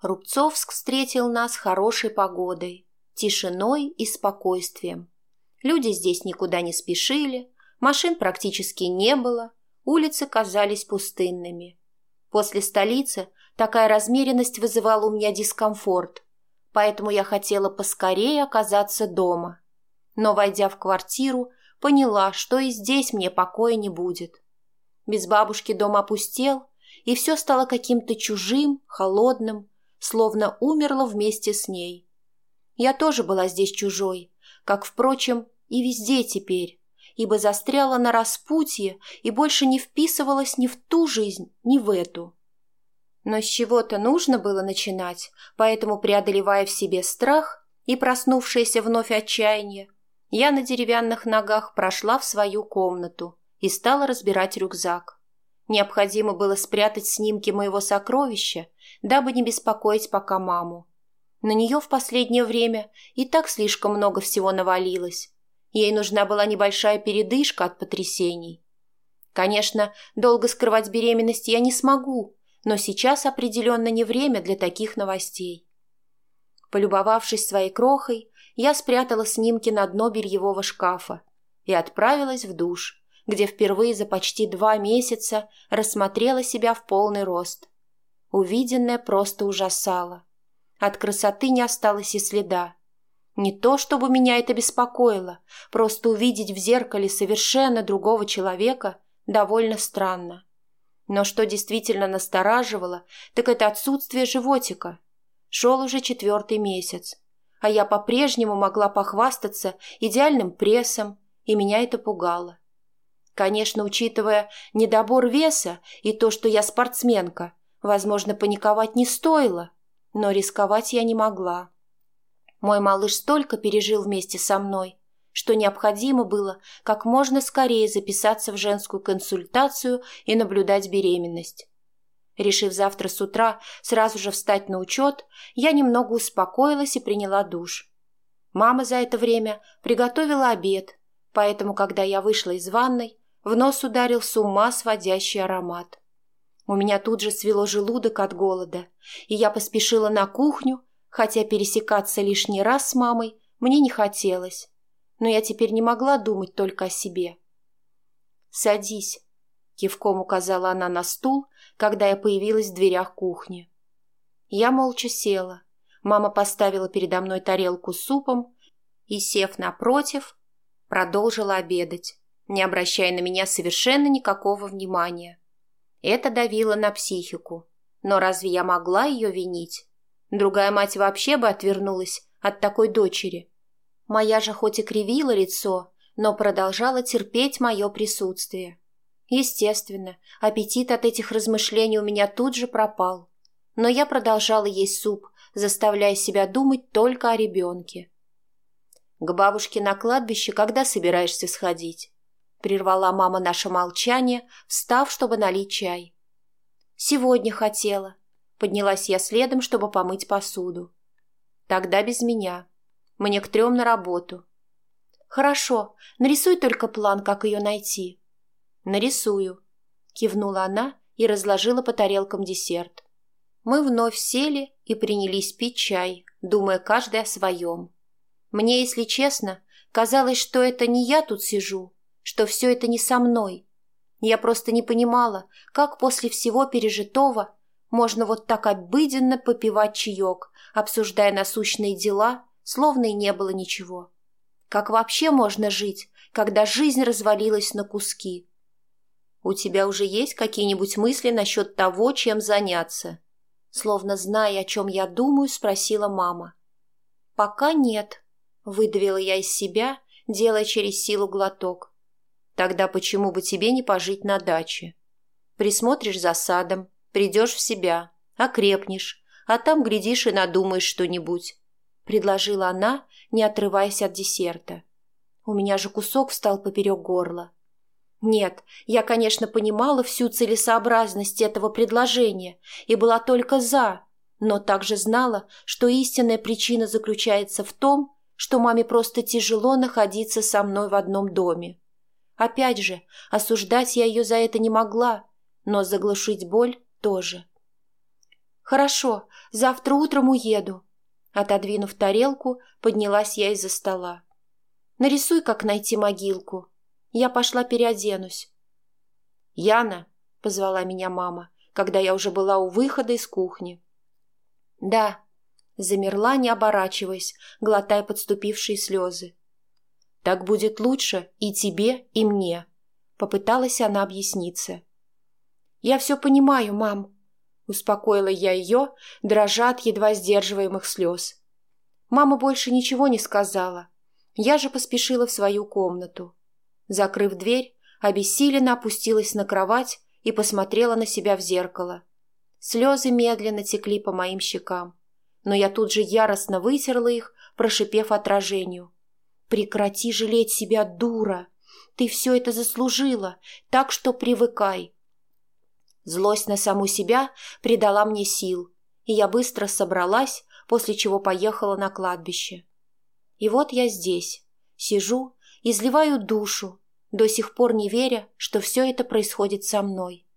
Рубцовск встретил нас хорошей погодой, тишиной и спокойствием. Люди здесь никуда не спешили, машин практически не было, улицы казались пустынными. После столицы такая размеренность вызывала у меня дискомфорт, поэтому я хотела поскорее оказаться дома. Но, войдя в квартиру, поняла, что и здесь мне покоя не будет. Без бабушки дом опустел, и все стало каким-то чужим, холодным, словно умерла вместе с ней. Я тоже была здесь чужой, как, впрочем, и везде теперь, ибо застряла на распутье и больше не вписывалась ни в ту жизнь, ни в эту. Но с чего-то нужно было начинать, поэтому, преодолевая в себе страх и проснувшееся вновь отчаяние, я на деревянных ногах прошла в свою комнату и стала разбирать рюкзак. Необходимо было спрятать снимки моего сокровища, дабы не беспокоить пока маму. На нее в последнее время и так слишком много всего навалилось. Ей нужна была небольшая передышка от потрясений. Конечно, долго скрывать беременность я не смогу, но сейчас определенно не время для таких новостей. Полюбовавшись своей крохой, я спрятала снимки на дно бельевого шкафа и отправилась в душ где впервые за почти два месяца рассмотрела себя в полный рост. Увиденное просто ужасало. От красоты не осталось и следа. Не то, чтобы меня это беспокоило, просто увидеть в зеркале совершенно другого человека довольно странно. Но что действительно настораживало, так это отсутствие животика. Шел уже четвертый месяц, а я по-прежнему могла похвастаться идеальным прессом, и меня это пугало. Конечно, учитывая недобор веса и то, что я спортсменка, возможно, паниковать не стоило, но рисковать я не могла. Мой малыш столько пережил вместе со мной, что необходимо было как можно скорее записаться в женскую консультацию и наблюдать беременность. Решив завтра с утра сразу же встать на учет, я немного успокоилась и приняла душ. Мама за это время приготовила обед, поэтому, когда я вышла из ванной, в нос ударил с ума сводящий аромат. У меня тут же свело желудок от голода, и я поспешила на кухню, хотя пересекаться лишний раз с мамой мне не хотелось. Но я теперь не могла думать только о себе. «Садись», — кивком указала она на стул, когда я появилась в дверях кухни. Я молча села. Мама поставила передо мной тарелку с супом и, сев напротив, продолжила обедать не обращая на меня совершенно никакого внимания. Это давило на психику. Но разве я могла ее винить? Другая мать вообще бы отвернулась от такой дочери. Моя же хоть и кривила лицо, но продолжала терпеть мое присутствие. Естественно, аппетит от этих размышлений у меня тут же пропал. Но я продолжала есть суп, заставляя себя думать только о ребенке. К бабушке на кладбище когда собираешься сходить? Прервала мама наше молчание, встав, чтобы налить чай. «Сегодня хотела». Поднялась я следом, чтобы помыть посуду. «Тогда без меня. Мне к трем на работу». «Хорошо, нарисуй только план, как ее найти». «Нарисую», — кивнула она и разложила по тарелкам десерт. Мы вновь сели и принялись пить чай, думая каждый о своем. Мне, если честно, казалось, что это не я тут сижу, что все это не со мной. Я просто не понимала, как после всего пережитого можно вот так обыденно попивать чаек, обсуждая насущные дела, словно и не было ничего. Как вообще можно жить, когда жизнь развалилась на куски? У тебя уже есть какие-нибудь мысли насчет того, чем заняться? Словно зная, о чем я думаю, спросила мама. Пока нет, выдавила я из себя, делая через силу глоток. Тогда почему бы тебе не пожить на даче? Присмотришь за садом, придешь в себя, окрепнешь, а там, глядишь, и надумаешь что-нибудь», — предложила она, не отрываясь от десерта. У меня же кусок встал поперек горла. Нет, я, конечно, понимала всю целесообразность этого предложения и была только «за», но также знала, что истинная причина заключается в том, что маме просто тяжело находиться со мной в одном доме. Опять же, осуждать я ее за это не могла, но заглушить боль тоже. Хорошо, завтра утром уеду. Отодвинув тарелку, поднялась я из-за стола. Нарисуй, как найти могилку. Я пошла переоденусь. «Яна!» — позвала меня мама, когда я уже была у выхода из кухни. «Да», — замерла, не оборачиваясь, глотая подступившие слезы. «Так будет лучше и тебе, и мне», — попыталась она объясниться. «Я все понимаю, мам», — успокоила я ее, дрожа от едва сдерживаемых слез. Мама больше ничего не сказала. Я же поспешила в свою комнату. Закрыв дверь, обессиленно опустилась на кровать и посмотрела на себя в зеркало. Слезы медленно текли по моим щекам, но я тут же яростно вытерла их, прошипев отражению. «Прекрати жалеть себя, дура! Ты все это заслужила, так что привыкай!» Злость на саму себя придала мне сил, и я быстро собралась, после чего поехала на кладбище. И вот я здесь, сижу, изливаю душу, до сих пор не веря, что все это происходит со мной.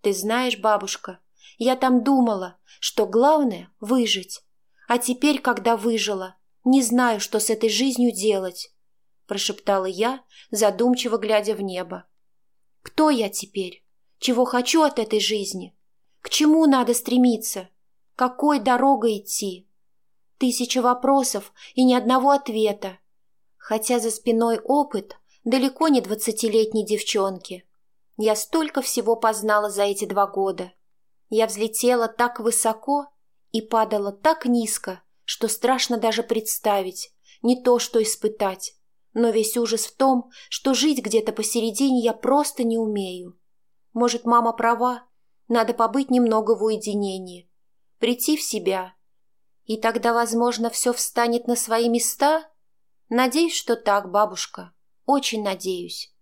Ты знаешь, бабушка, я там думала, что главное — выжить. А теперь, когда выжила, не знаю, что с этой жизнью делать, — прошептала я, задумчиво глядя в небо. Кто я теперь? Чего хочу от этой жизни? К чему надо стремиться? Какой дорогой идти? Тысяча вопросов и ни одного ответа. Хотя за спиной опыт далеко не двадцатилетней девчонки. Я столько всего познала за эти два года. Я взлетела так высоко и падала так низко, что страшно даже представить, не то что испытать. Но весь ужас в том, что жить где-то посередине я просто не умею. Может, мама права, надо побыть немного в уединении, прийти в себя. И тогда, возможно, все встанет на свои места? Надеюсь, что так, бабушка. Очень надеюсь.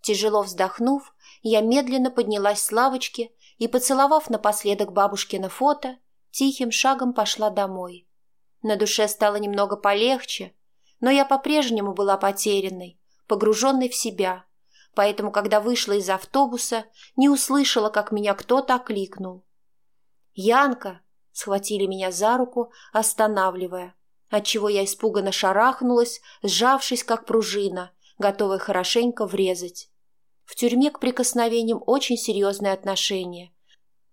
Тяжело вздохнув, я медленно поднялась с лавочки и, поцеловав напоследок бабушкино фото, тихим шагом пошла домой. На душе стало немного полегче, но я по-прежнему была потерянной, погруженной в себя, поэтому, когда вышла из автобуса, не услышала, как меня кто-то окликнул. «Янка!» — схватили меня за руку, останавливая, отчего я испуганно шарахнулась, сжавшись, как пружина, готовая хорошенько врезать. В тюрьме к прикосновениям очень серьезное отношение,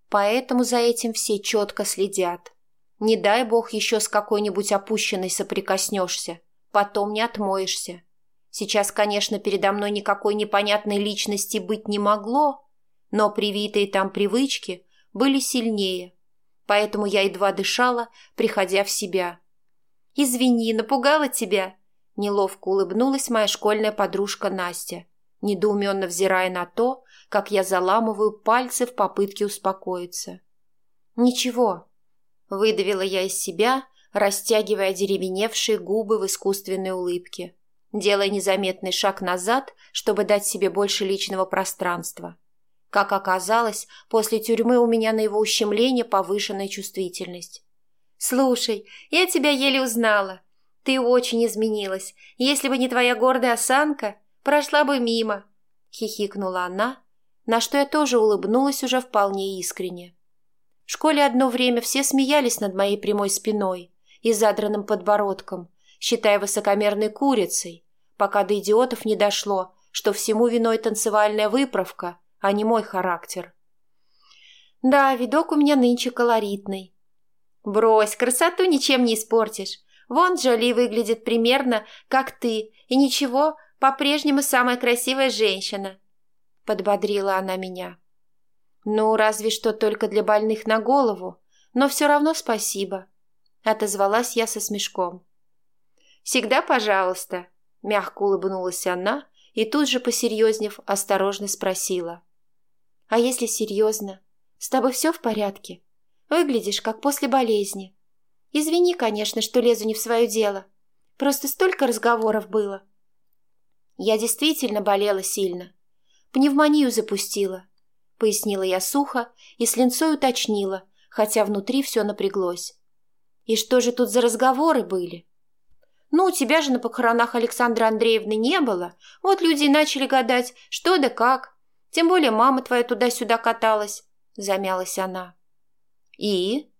поэтому за этим все четко следят. Не дай бог еще с какой-нибудь опущенной соприкоснешься, потом не отмоешься. Сейчас, конечно, передо мной никакой непонятной личности быть не могло, но привитые там привычки были сильнее, поэтому я едва дышала, приходя в себя. «Извини, напугала тебя?» Неловко улыбнулась моя школьная подружка Настя, недоуменно взирая на то, как я заламываю пальцы в попытке успокоиться. «Ничего», — выдавила я из себя, растягивая деревеневшие губы в искусственной улыбке делая незаметный шаг назад, чтобы дать себе больше личного пространства. Как оказалось, после тюрьмы у меня на его ущемление повышенная чувствительность. «Слушай, я тебя еле узнала. Ты очень изменилась. Если бы не твоя гордая осанка, прошла бы мимо», — хихикнула она, на что я тоже улыбнулась уже вполне искренне. В школе одно время все смеялись над моей прямой спиной и задранным подбородком, считая высокомерной курицей, пока до идиотов не дошло, что всему виной танцевальная выправка, а не мой характер. Да, видок у меня нынче колоритный. Брось, красоту ничем не испортишь. Вон Джоли выглядит примерно, как ты, и ничего, по-прежнему самая красивая женщина. Подбодрила она меня. Ну, разве что только для больных на голову, но все равно спасибо. Отозвалась я со смешком. Всегда пожалуйста, Мягко улыбнулась она и тут же, посерьезнев, осторожно спросила. «А если серьезно? С тобой все в порядке? Выглядишь, как после болезни. Извини, конечно, что лезу не в свое дело. Просто столько разговоров было». «Я действительно болела сильно. Пневмонию запустила», — пояснила я сухо и с линцой уточнила, хотя внутри все напряглось. «И что же тут за разговоры были?» Ну, у тебя же на похоронах Александры Андреевны не было. Вот люди и начали гадать, что да как. Тем более мама твоя туда-сюда каталась. Замялась она. И?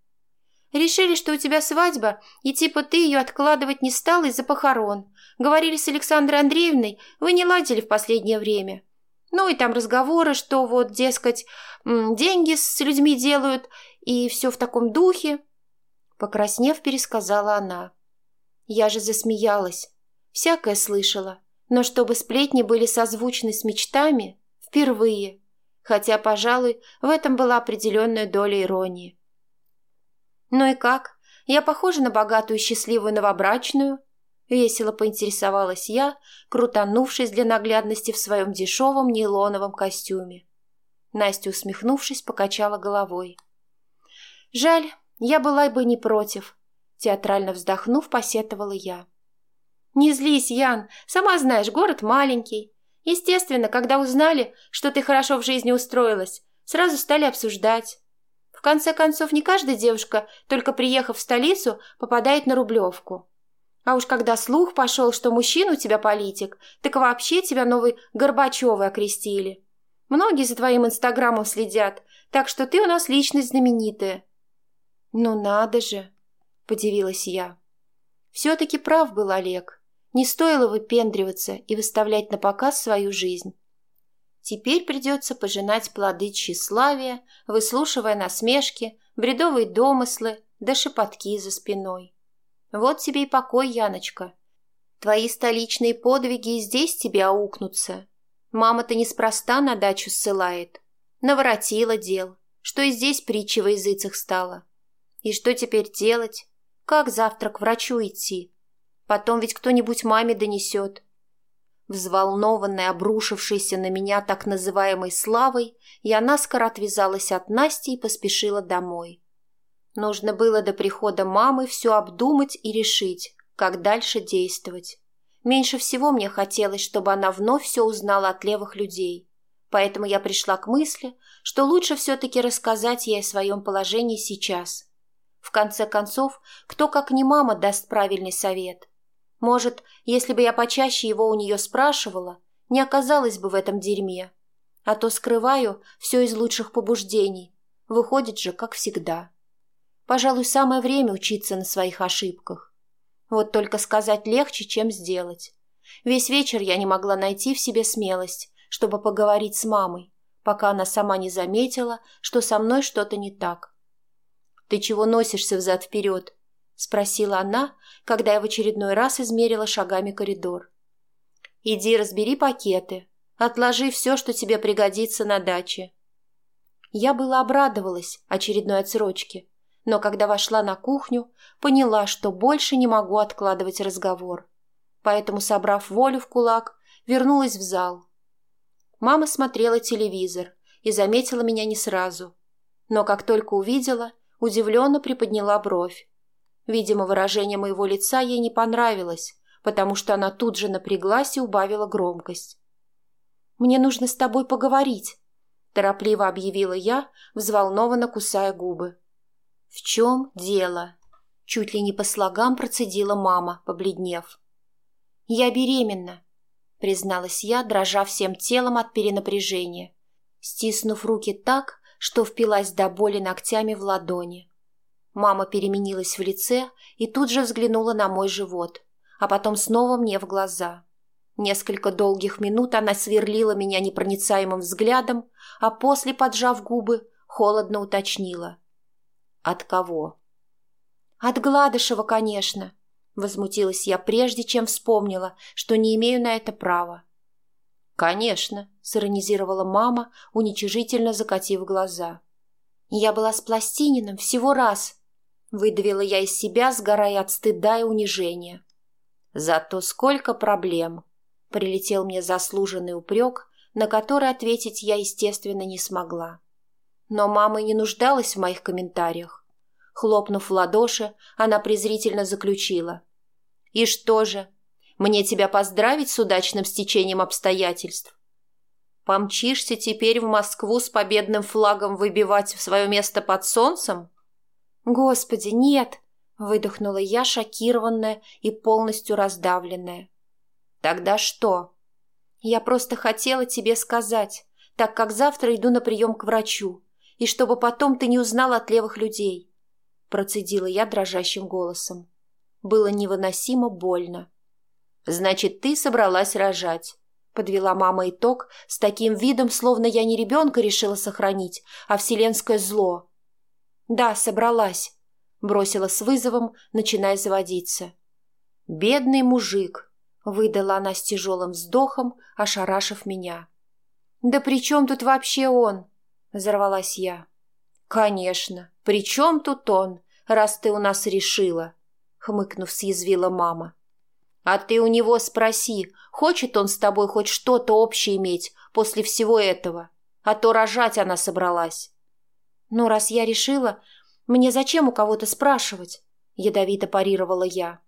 Решили, что у тебя свадьба, и типа ты ее откладывать не стал из-за похорон. Говорили с Александрой Андреевной, вы не ладили в последнее время. Ну и там разговоры, что вот, дескать, деньги с людьми делают, и все в таком духе. Покраснев, пересказала она. Я же засмеялась. Всякое слышала, но чтобы сплетни были созвучны с мечтами, впервые. Хотя, пожалуй, в этом была определенная доля иронии. «Ну и как? Я похожа на богатую счастливую новобрачную?» Весело поинтересовалась я, крутанувшись для наглядности в своем дешевом нейлоновом костюме. Настя, усмехнувшись, покачала головой. «Жаль, я была бы не против», — театрально вздохнув, посетовала я. «Не злись, Ян, сама знаешь, город маленький. Естественно, когда узнали, что ты хорошо в жизни устроилась, сразу стали обсуждать. В конце концов, не каждая девушка, только приехав в столицу, попадает на Рублевку. А уж когда слух пошел, что мужчина у тебя политик, так вообще тебя новый Горбачевой окрестили. Многие за твоим инстаграмом следят, так что ты у нас личность знаменитая. Ну надо же, подивилась я. Все-таки прав был Олег. Не стоило выпендриваться и выставлять на показ свою жизнь. Теперь придется пожинать плоды тщеславия, выслушивая насмешки, бредовые домыслы да шепотки за спиной. Вот тебе и покой, Яночка. Твои столичные подвиги и здесь тебе аукнутся. Мама-то неспроста на дачу ссылает. Наворотила дел, что и здесь притча во языцах стала. И что теперь делать? Как завтра к врачу идти? Потом ведь кто-нибудь маме донесет. Взволнованная, обрушившейся на меня так называемой славой, я наскоро отвязалась от Насти и поспешила домой. Нужно было до прихода мамы все обдумать и решить, как дальше действовать. Меньше всего мне хотелось, чтобы она вновь все узнала от левых людей. Поэтому я пришла к мысли, что лучше все-таки рассказать ей о своем положении сейчас. В конце концов, кто как не мама даст правильный совет. Может, если бы я почаще его у нее спрашивала, не оказалась бы в этом дерьме. А то скрываю все из лучших побуждений. Выходит же, как всегда. Пожалуй, самое время учиться на своих ошибках. Вот только сказать легче, чем сделать. Весь вечер я не могла найти в себе смелость, чтобы поговорить с мамой, пока она сама не заметила, что со мной что-то не так. «Ты чего носишься взад-вперед?» — спросила она, когда я в очередной раз измерила шагами коридор. «Иди разбери пакеты, отложи все, что тебе пригодится на даче». Я была обрадовалась очередной отсрочке, но когда вошла на кухню, поняла, что больше не могу откладывать разговор. Поэтому, собрав волю в кулак, вернулась в зал. Мама смотрела телевизор и заметила меня не сразу. Но как только увидела, удивленно приподняла бровь. Видимо, выражение моего лица ей не понравилось, потому что она тут же напряглась и убавила громкость. «Мне нужно с тобой поговорить», – торопливо объявила я, взволнованно кусая губы. «В чем дело?» – чуть ли не по слогам процедила мама, побледнев. «Я беременна», – призналась я, дрожа всем телом от перенапряжения, стиснув руки так, что впилась до боли ногтями в ладони. Мама переменилась в лице и тут же взглянула на мой живот, а потом снова мне в глаза. Несколько долгих минут она сверлила меня непроницаемым взглядом, а после, поджав губы, холодно уточнила. От кого? От Гладышева, конечно, возмутилась я прежде, чем вспомнила, что не имею на это права. Конечно, сиронизировала мама, уничижительно закатив глаза. Я была с Пластининым всего раз, выдавила я из себя, сгорая от стыда и унижения. Зато сколько проблем! Прилетел мне заслуженный упрек, на который ответить я, естественно, не смогла. Но мама не нуждалась в моих комментариях. Хлопнув в ладоши, она презрительно заключила. «И что же? Мне тебя поздравить с удачным стечением обстоятельств? Помчишься теперь в Москву с победным флагом выбивать в свое место под солнцем?» «Господи, нет!» – выдохнула я, шокированная и полностью раздавленная. «Тогда что?» «Я просто хотела тебе сказать, так как завтра иду на прием к врачу. И чтобы потом ты не узнал от левых людей», – процедила я дрожащим голосом. Было невыносимо больно. «Значит, ты собралась рожать», – подвела мама итог с таким видом, словно я не ребенка решила сохранить, а вселенское зло. «Да, собралась», – бросила с вызовом, начиная заводиться. «Бедный мужик», – выдала она с тяжелым вздохом, ошарашив меня. «Да при чем тут вообще он?» – взорвалась я. «Конечно, при чем тут он, раз ты у нас решила?» – хмыкнув, съязвила мама. «А ты у него спроси, хочет он с тобой хоть что-то общее иметь после всего этого, а то рожать она собралась». «Ну, раз я решила, мне зачем у кого-то спрашивать?» – ядовито парировала я.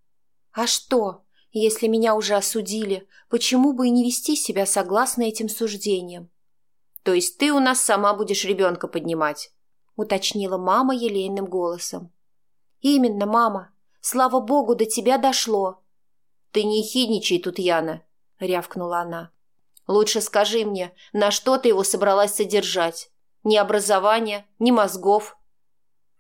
«А что, если меня уже осудили, почему бы и не вести себя согласно этим суждениям?» «То есть ты у нас сама будешь ребенка поднимать?» – уточнила мама елейным голосом. «Именно, мама. Слава богу, до тебя дошло». «Ты не хидничай тут, Яна», – рявкнула она. «Лучше скажи мне, на что ты его собралась содержать? Ни образования, ни мозгов».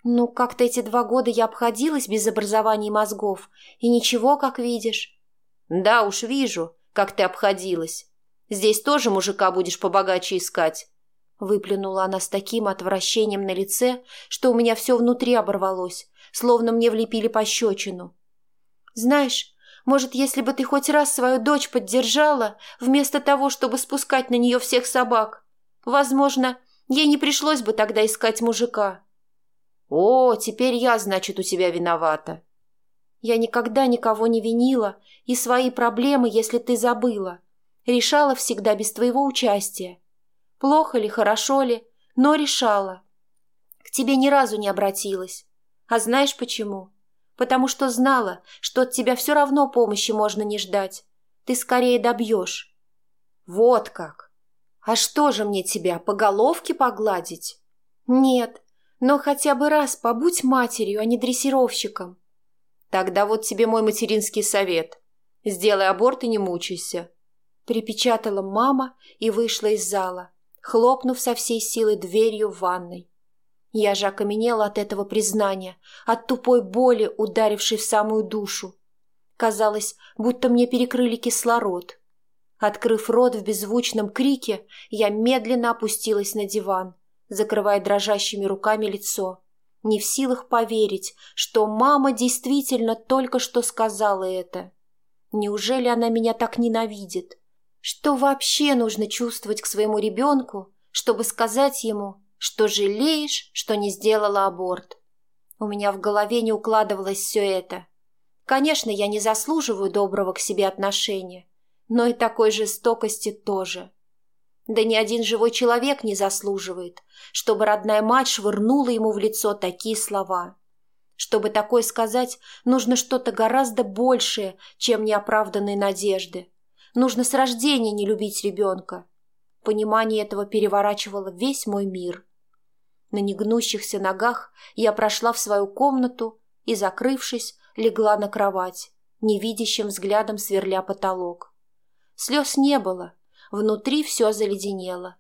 «Ну, как-то эти два года я обходилась без образования и мозгов, и ничего, как видишь». «Да уж вижу, как ты обходилась. Здесь тоже мужика будешь побогаче искать. Выплюнула она с таким отвращением на лице, что у меня все внутри оборвалось, словно мне влепили пощечину. «Знаешь, может, если бы ты хоть раз свою дочь поддержала, вместо того, чтобы спускать на нее всех собак, возможно, ей не пришлось бы тогда искать мужика». «О, теперь я, значит, у тебя виновата». «Я никогда никого не винила, и свои проблемы, если ты забыла, решала всегда без твоего участия. Плохо ли, хорошо ли, но решала. К тебе ни разу не обратилась. А знаешь почему? Потому что знала, что от тебя все равно помощи можно не ждать. Ты скорее добьешь. Вот как. А что же мне тебя, по головке погладить? Нет, но хотя бы раз побудь матерью, а не дрессировщиком. Тогда вот тебе мой материнский совет. Сделай аборт и не мучайся. Припечатала мама и вышла из зала хлопнув со всей силы дверью в ванной. Я же окаменела от этого признания, от тупой боли, ударившей в самую душу. Казалось, будто мне перекрыли кислород. Открыв рот в беззвучном крике, я медленно опустилась на диван, закрывая дрожащими руками лицо, не в силах поверить, что мама действительно только что сказала это. Неужели она меня так ненавидит? Что вообще нужно чувствовать к своему ребенку, чтобы сказать ему, что жалеешь, что не сделала аборт? У меня в голове не укладывалось все это. Конечно, я не заслуживаю доброго к себе отношения, но и такой жестокости тоже. Да ни один живой человек не заслуживает, чтобы родная мать швырнула ему в лицо такие слова. Чтобы такое сказать, нужно что-то гораздо большее, чем неоправданные надежды. Нужно с рождения не любить ребенка. Понимание этого переворачивало весь мой мир. На негнущихся ногах я прошла в свою комнату и, закрывшись, легла на кровать, невидящим взглядом сверля потолок. Слез не было, внутри все заледенело.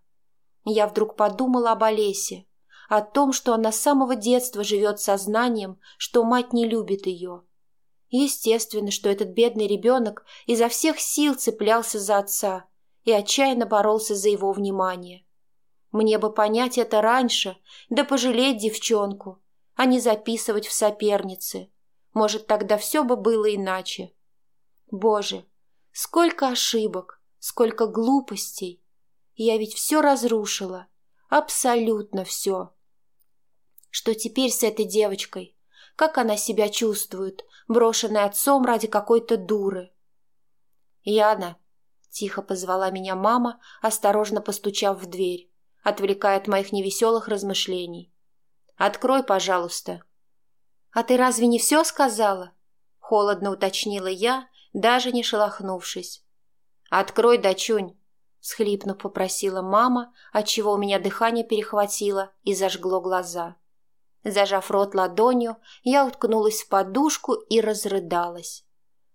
Я вдруг подумала об Олесе, о том, что она с самого детства живет сознанием, что мать не любит ее, Естественно, что этот бедный ребенок изо всех сил цеплялся за отца и отчаянно боролся за его внимание. Мне бы понять это раньше, да пожалеть девчонку, а не записывать в соперницы. Может, тогда все бы было иначе. Боже, сколько ошибок, сколько глупостей. Я ведь все разрушила, абсолютно все. Что теперь с этой девочкой? Как она себя чувствует? Брошенный отцом ради какой-то дуры. «Яна!» — тихо позвала меня мама, осторожно постучав в дверь, отвлекая от моих невеселых размышлений. «Открой, пожалуйста». «А ты разве не все сказала?» — холодно уточнила я, даже не шелохнувшись. «Открой, дочунь!» — схлипнув, попросила мама, отчего у меня дыхание перехватило и зажгло глаза. Зажав рот ладонью, я уткнулась в подушку и разрыдалась.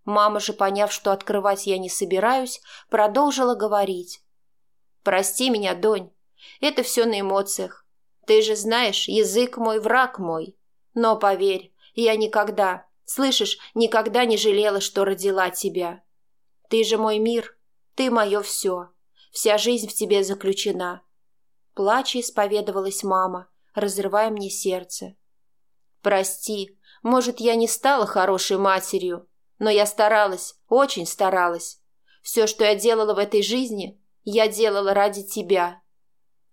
Мама же, поняв, что открывать я не собираюсь, продолжила говорить. «Прости меня, Донь, это все на эмоциях. Ты же знаешь, язык мой, враг мой. Но поверь, я никогда, слышишь, никогда не жалела, что родила тебя. Ты же мой мир, ты мое все. Вся жизнь в тебе заключена. Плача исповедовалась мама, разрывая мне сердце. Прости, может, я не стала хорошей матерью, но я старалась, очень старалась. Все, что я делала в этой жизни, я делала ради тебя.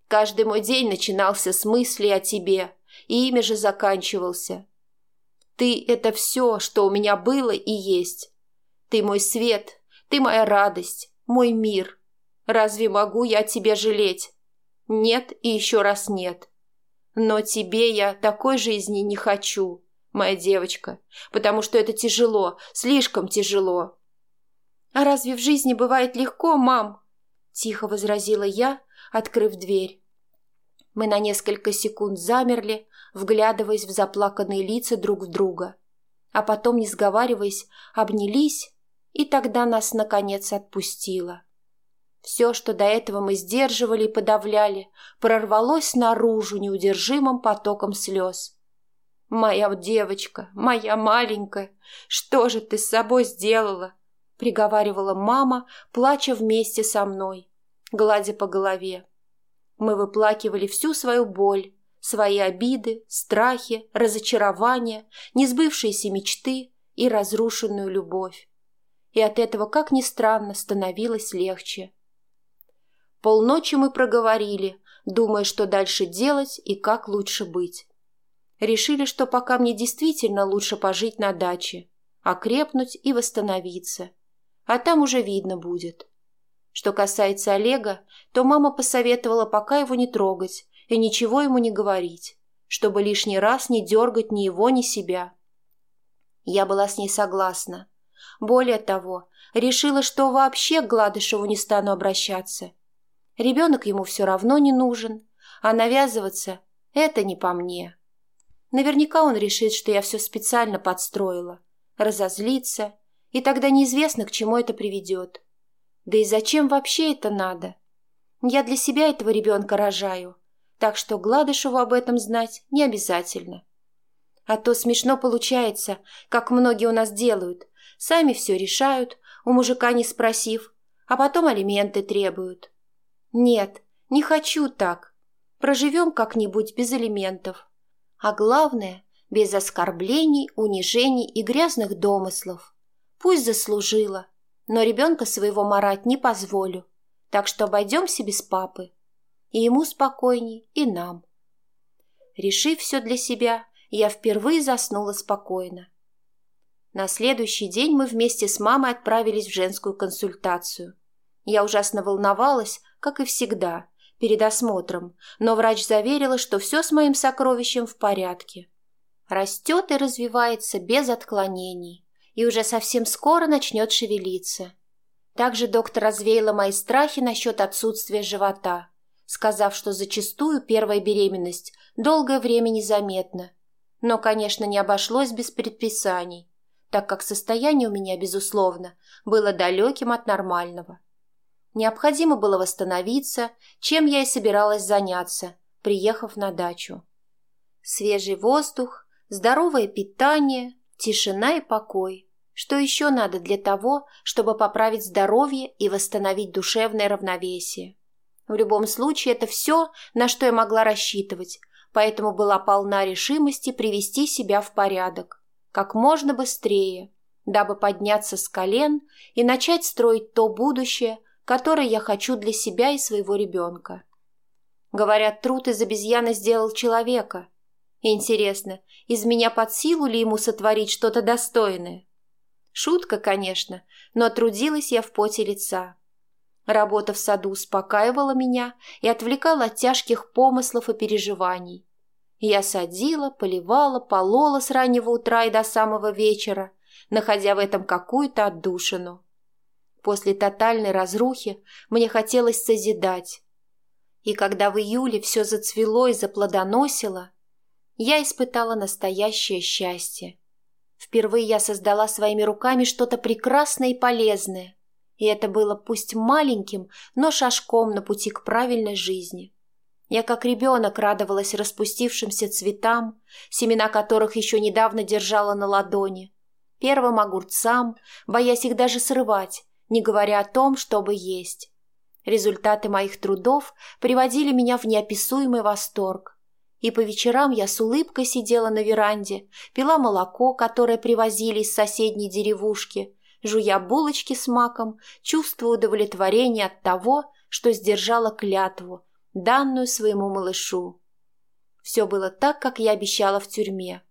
Каждый мой день начинался с мысли о тебе, и ими же заканчивался. Ты — это все, что у меня было и есть. Ты мой свет, ты моя радость, мой мир. Разве могу я тебя жалеть? Нет и еще раз нет. Но тебе я такой жизни не хочу, моя девочка, потому что это тяжело, слишком тяжело. А разве в жизни бывает легко, мам? Тихо возразила я, открыв дверь. Мы на несколько секунд замерли, вглядываясь в заплаканные лица друг в друга, а потом, не сговариваясь, обнялись, и тогда нас, наконец, отпустило. Все, что до этого мы сдерживали и подавляли, прорвалось наружу неудержимым потоком слез. «Моя девочка, моя маленькая, что же ты с собой сделала?» — приговаривала мама, плача вместе со мной, гладя по голове. Мы выплакивали всю свою боль, свои обиды, страхи, разочарования, несбывшиеся мечты и разрушенную любовь. И от этого, как ни странно, становилось легче. Полночи мы проговорили, думая, что дальше делать и как лучше быть. Решили, что пока мне действительно лучше пожить на даче, окрепнуть и восстановиться. А там уже видно будет. Что касается Олега, то мама посоветовала пока его не трогать и ничего ему не говорить, чтобы лишний раз не дергать ни его, ни себя. Я была с ней согласна. Более того, решила, что вообще к Гладышеву не стану обращаться – Ребенок ему все равно не нужен, а навязываться – это не по мне. Наверняка он решит, что я все специально подстроила, разозлится, и тогда неизвестно, к чему это приведет. Да и зачем вообще это надо? Я для себя этого ребенка рожаю, так что Гладышеву об этом знать не обязательно. А то смешно получается, как многие у нас делают. Сами все решают, у мужика не спросив, а потом алименты требуют. Нет, не хочу так. Проживем как-нибудь без элементов. А главное, без оскорблений, унижений и грязных домыслов. Пусть заслужила, но ребенка своего марать не позволю. Так что обойдемся без папы. И ему спокойней, и нам. Решив все для себя, я впервые заснула спокойно. На следующий день мы вместе с мамой отправились в женскую консультацию. Я ужасно волновалась, как и всегда, перед осмотром, но врач заверила, что все с моим сокровищем в порядке. Растет и развивается без отклонений, и уже совсем скоро начнет шевелиться. Также доктор развеяла мои страхи насчет отсутствия живота, сказав, что зачастую первая беременность долгое время незаметна. Но, конечно, не обошлось без предписаний, так как состояние у меня, безусловно, было далеким от нормального. Необходимо было восстановиться, чем я и собиралась заняться, приехав на дачу. Свежий воздух, здоровое питание, тишина и покой. Что еще надо для того, чтобы поправить здоровье и восстановить душевное равновесие? В любом случае, это все, на что я могла рассчитывать, поэтому была полна решимости привести себя в порядок, как можно быстрее, дабы подняться с колен и начать строить то будущее, который я хочу для себя и своего ребенка. Говорят, труд из обезьяны сделал человека. Интересно, из меня под силу ли ему сотворить что-то достойное? Шутка, конечно, но трудилась я в поте лица. Работа в саду успокаивала меня и отвлекала от тяжких помыслов и переживаний. Я садила, поливала, полола с раннего утра и до самого вечера, находя в этом какую-то отдушину. После тотальной разрухи мне хотелось созидать. И когда в июле все зацвело и заплодоносило, я испытала настоящее счастье. Впервые я создала своими руками что-то прекрасное и полезное, и это было пусть маленьким, но шажком на пути к правильной жизни. Я как ребенок радовалась распустившимся цветам, семена которых еще недавно держала на ладони, первым огурцам, боясь их даже срывать, не говоря о том, чтобы есть. Результаты моих трудов приводили меня в неописуемый восторг. И по вечерам я с улыбкой сидела на веранде, пила молоко, которое привозили из соседней деревушки, жуя булочки с маком, чувствуя удовлетворение от того, что сдержала клятву, данную своему малышу. Все было так, как я обещала в тюрьме.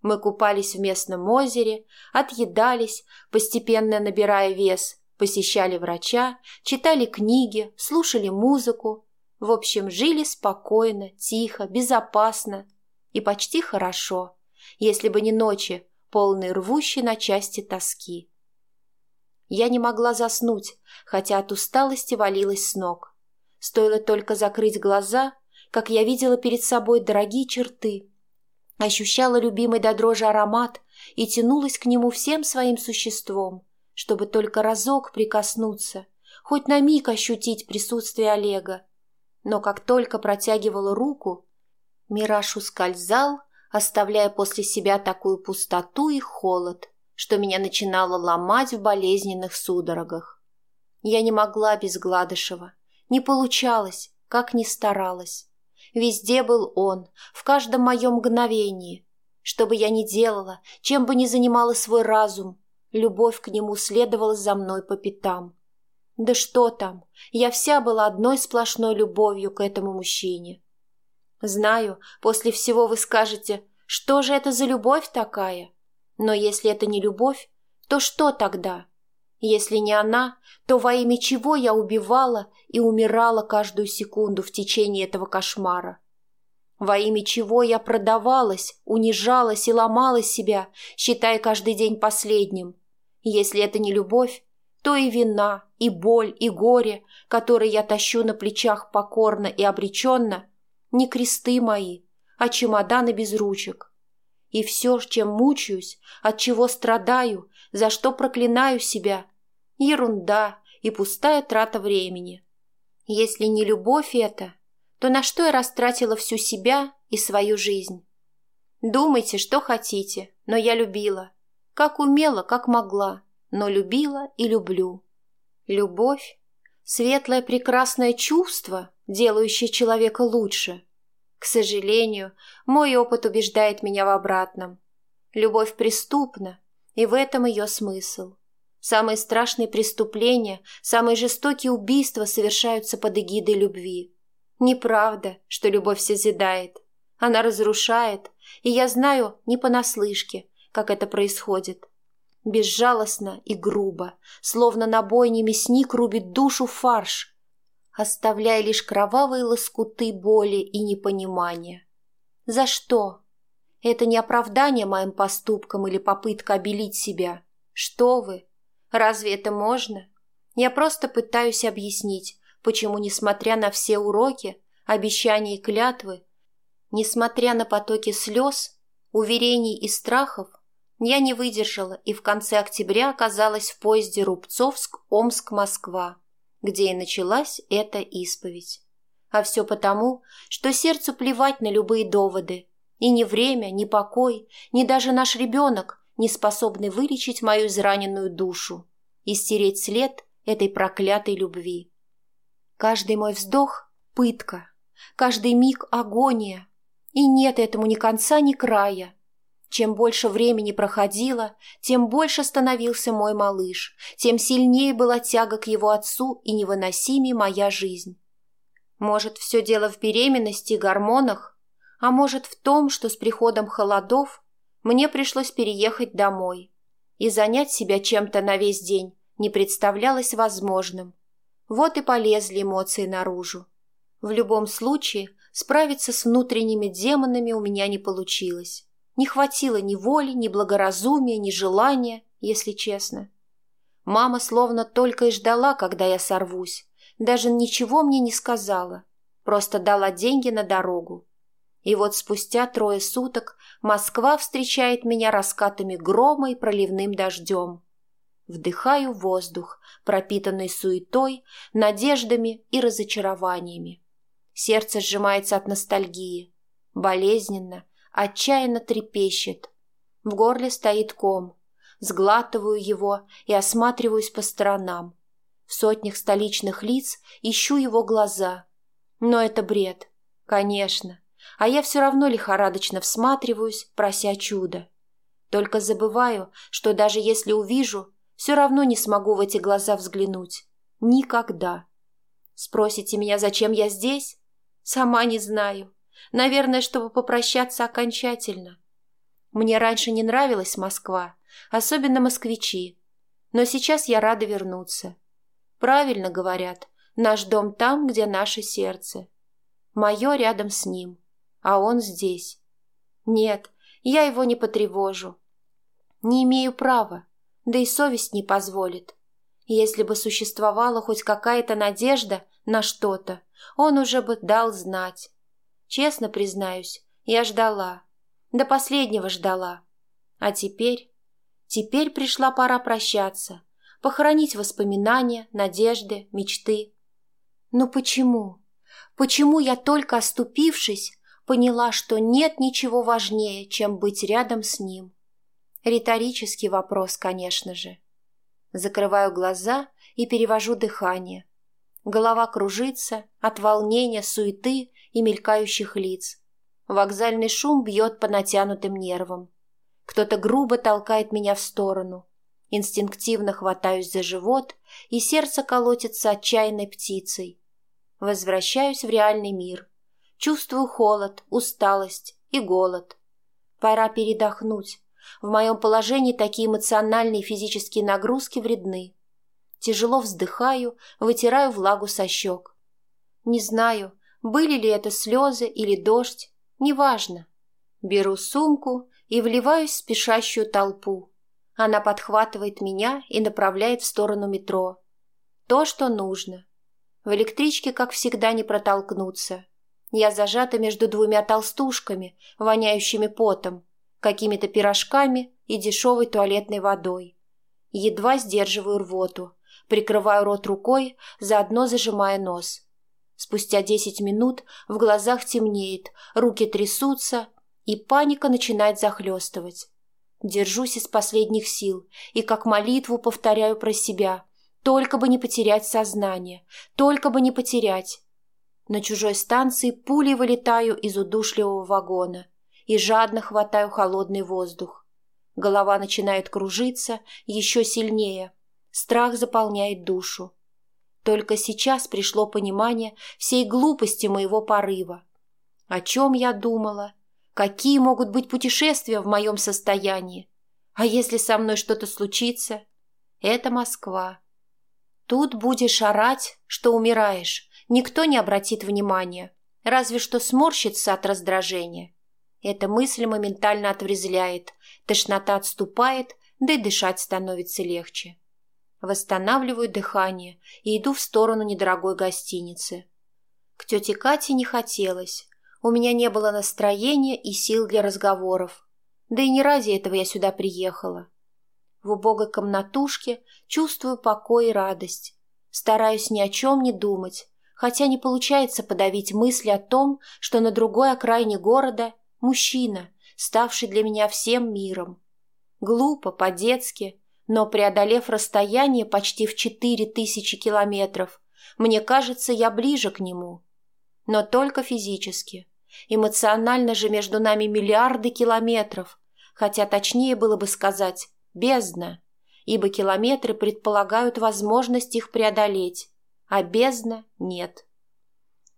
Мы купались в местном озере, отъедались, постепенно набирая вес, посещали врача, читали книги, слушали музыку. В общем, жили спокойно, тихо, безопасно и почти хорошо, если бы не ночи, полные рвущей на части тоски. Я не могла заснуть, хотя от усталости валилась с ног. Стоило только закрыть глаза, как я видела перед собой дорогие черты, ощущала любимый до дрожи аромат и тянулась к нему всем своим существом, чтобы только разок прикоснуться, хоть на миг ощутить присутствие Олега. Но как только протягивала руку, мираж ускользал, оставляя после себя такую пустоту и холод, что меня начинало ломать в болезненных судорогах. Я не могла без Гладышева, не получалось, как ни старалась. Везде был он, в каждом моем мгновении. Что бы я ни делала, чем бы ни занимала свой разум, любовь к нему следовала за мной по пятам. Да что там, я вся была одной сплошной любовью к этому мужчине. Знаю, после всего вы скажете, что же это за любовь такая? Но если это не любовь, то что тогда? Если не она, то во имя чего я убивала и умирала каждую секунду в течение этого кошмара? Во имя чего я продавалась, унижалась и ломала себя, считая каждый день последним? Если это не любовь, то и вина, и боль, и горе, которые я тащу на плечах покорно и обреченно, не кресты мои, а чемоданы без ручек. И все, чем мучаюсь, от чего страдаю, за что проклинаю себя, Ерунда и пустая трата времени. Если не любовь это, то на что я растратила всю себя и свою жизнь? Думайте, что хотите, но я любила. Как умела, как могла, но любила и люблю. Любовь – светлое прекрасное чувство, делающее человека лучше. К сожалению, мой опыт убеждает меня в обратном. Любовь преступна, и в этом ее смысл. Самые страшные преступления, самые жестокие убийства совершаются под эгидой любви. Неправда, что любовь созидает. Она разрушает, и я знаю не понаслышке, как это происходит. Безжалостно и грубо, словно на бойне мясник рубит душу фарш, оставляя лишь кровавые лоскуты боли и непонимания. За что? Это не оправдание моим поступкам или попытка обелить себя. Что вы? Разве это можно? Я просто пытаюсь объяснить, почему, несмотря на все уроки, обещания и клятвы, несмотря на потоки слез, уверений и страхов, я не выдержала и в конце октября оказалась в поезде Рубцовск-Омск-Москва, где и началась эта исповедь. А все потому, что сердцу плевать на любые доводы, и ни время, ни покой, ни даже наш ребенок не способны вылечить мою израненную душу и стереть след этой проклятой любви. Каждый мой вздох — пытка, каждый миг — агония, и нет этому ни конца, ни края. Чем больше времени проходило, тем больше становился мой малыш, тем сильнее была тяга к его отцу и невыносимее моя жизнь. Может, все дело в беременности и гормонах, а может в том, что с приходом холодов мне пришлось переехать домой и занять себя чем-то на весь день не представлялось возможным. Вот и полезли эмоции наружу. В любом случае, справиться с внутренними демонами у меня не получилось. Не хватило ни воли, ни благоразумия, ни желания, если честно. Мама словно только и ждала, когда я сорвусь. Даже ничего мне не сказала. Просто дала деньги на дорогу. И вот спустя трое суток Москва встречает меня раскатами грома и проливным дождем. Вдыхаю воздух, пропитанный суетой, надеждами и разочарованиями. Сердце сжимается от ностальгии. Болезненно, отчаянно трепещет. В горле стоит ком. Сглатываю его и осматриваюсь по сторонам. В сотнях столичных лиц ищу его глаза. Но это бред. Конечно. А я все равно лихорадочно всматриваюсь, прося чуда. Только забываю, что даже если увижу, все равно не смогу в эти глаза взглянуть. Никогда. Спросите меня, зачем я здесь? Сама не знаю. Наверное, чтобы попрощаться окончательно. Мне раньше не нравилась Москва, особенно москвичи. Но сейчас я рада вернуться. Правильно говорят, наш дом там, где наше сердце. Мое рядом с ним, а он здесь. Нет, я его не потревожу. Не имею права, да и совесть не позволит. Если бы существовала хоть какая-то надежда на что-то, он уже бы дал знать. Честно признаюсь, я ждала. До последнего ждала. А теперь... Теперь пришла пора прощаться, похоронить воспоминания, надежды, мечты. Но почему? Почему я только оступившись, поняла, что нет ничего важнее, чем быть рядом с ним? Риторический вопрос, конечно же. Закрываю глаза и перевожу дыхание. Голова кружится от волнения, суеты и мелькающих лиц. Вокзальный шум бьет по натянутым нервам. Кто-то грубо толкает меня в сторону. Инстинктивно хватаюсь за живот, и сердце колотится отчаянной птицей. Возвращаюсь в реальный мир. Чувствую холод, усталость и голод. Пора передохнуть. В моем положении такие эмоциональные и физические нагрузки вредны. Тяжело вздыхаю, вытираю влагу со щек. Не знаю, были ли это слезы или дождь, неважно. Беру сумку и вливаюсь в спешащую толпу. Она подхватывает меня и направляет в сторону метро. То, что нужно. В электричке, как всегда, не протолкнуться. Я зажата между двумя толстушками, воняющими потом, какими-то пирожками и дешевой туалетной водой. Едва сдерживаю рвоту, прикрываю рот рукой, заодно зажимая нос. Спустя десять минут в глазах темнеет, руки трясутся, и паника начинает захлестывать. Держусь из последних сил и как молитву повторяю про себя. Только бы не потерять сознание, только бы не потерять. На чужой станции пулей вылетаю из удушливого вагона и жадно хватаю холодный воздух. Голова начинает кружиться еще сильнее. Страх заполняет душу. Только сейчас пришло понимание всей глупости моего порыва. О чем я думала? Какие могут быть путешествия в моем состоянии? А если со мной что-то случится? Это Москва. Тут будешь орать, что умираешь. Никто не обратит внимания, разве что сморщится от раздражения. Эта мысль моментально отврезляет, тошнота отступает, да и дышать становится легче. Восстанавливаю дыхание и иду в сторону недорогой гостиницы. К тете Кате не хотелось. У меня не было настроения и сил для разговоров. Да и не ради этого я сюда приехала. В убогой комнатушке чувствую покой и радость. Стараюсь ни о чем не думать, хотя не получается подавить мысли о том, что на другой окраине города мужчина, ставший для меня всем миром. Глупо, по-детски, но преодолев расстояние почти в четыре тысячи километров, мне кажется, я ближе к нему. Но только физически. Эмоционально же между нами миллиарды километров, хотя точнее было бы сказать «бездна», ибо километры предполагают возможность их преодолеть, а бездна нет.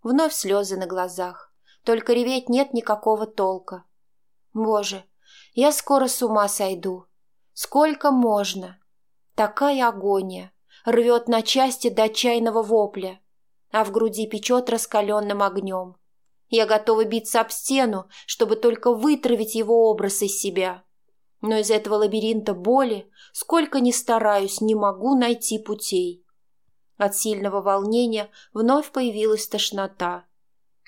Вновь слезы на глазах, только реветь нет никакого толка. Боже, я скоро с ума сойду, Сколько можно? Такая агония. Рвет на части до отчаянного вопля, а в груди печет раскаленным огнем. Я готова биться об стену, чтобы только вытравить его образ из себя. Но из этого лабиринта боли, сколько ни стараюсь, не могу найти путей. От сильного волнения вновь появилась тошнота.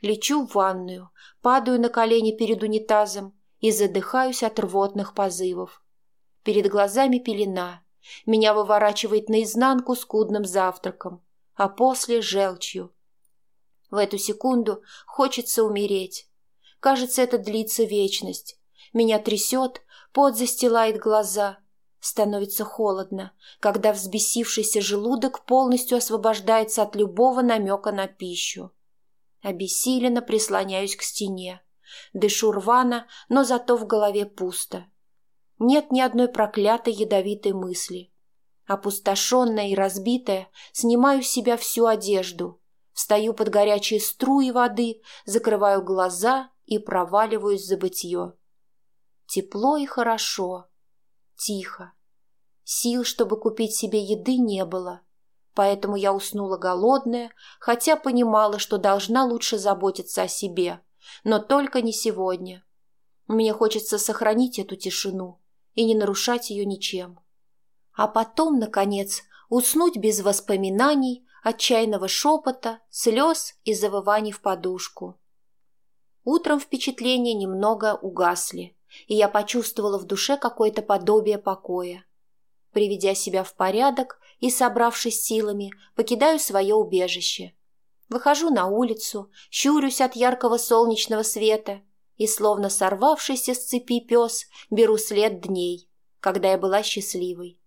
Лечу в ванную, падаю на колени перед унитазом и задыхаюсь от рвотных позывов. Перед глазами пелена. Меня выворачивает наизнанку скудным завтраком, а после – желчью. В эту секунду хочется умереть. Кажется, это длится вечность. Меня трясет, пот застилает глаза. Становится холодно, когда взбесившийся желудок полностью освобождается от любого намека на пищу. Обессиленно прислоняюсь к стене. Дышу рвано, но зато в голове пусто. Нет ни одной проклятой ядовитой мысли. Опустошенная и разбитая, снимаю с себя всю одежду, встаю под горячие струи воды, закрываю глаза и проваливаюсь в забытье. Тепло и хорошо. Тихо. Сил, чтобы купить себе еды, не было. Поэтому я уснула голодная, хотя понимала, что должна лучше заботиться о себе. Но только не сегодня. Мне хочется сохранить эту тишину и не нарушать ее ничем а потом, наконец, уснуть без воспоминаний, отчаянного шепота, слез и завываний в подушку. Утром впечатления немного угасли, и я почувствовала в душе какое-то подобие покоя. Приведя себя в порядок и собравшись силами, покидаю свое убежище. Выхожу на улицу, щурюсь от яркого солнечного света и, словно сорвавшийся с цепи пес, беру след дней, когда я была счастливой.